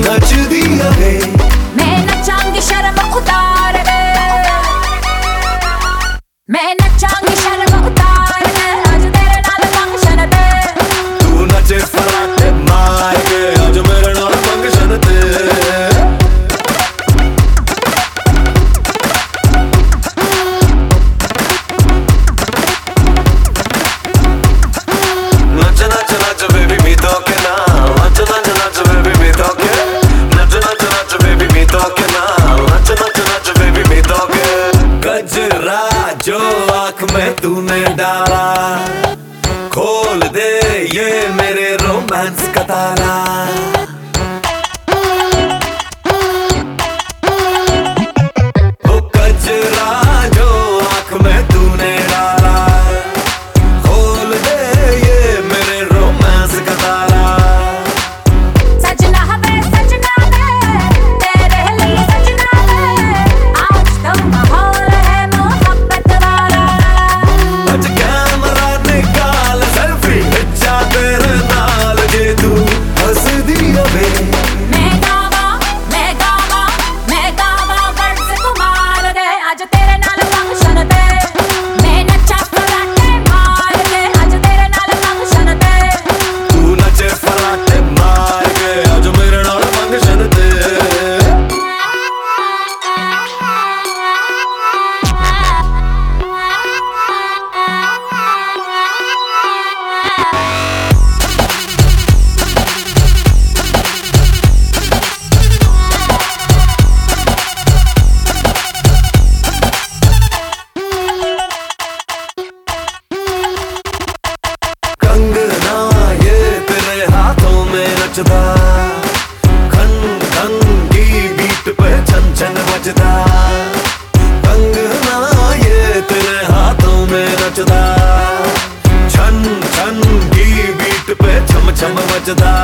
नच दिया है। मैं नचांगी शर्म उतार मैं में तूने डाला। खोल दे ये मेरे रोमांस का ताला। тебя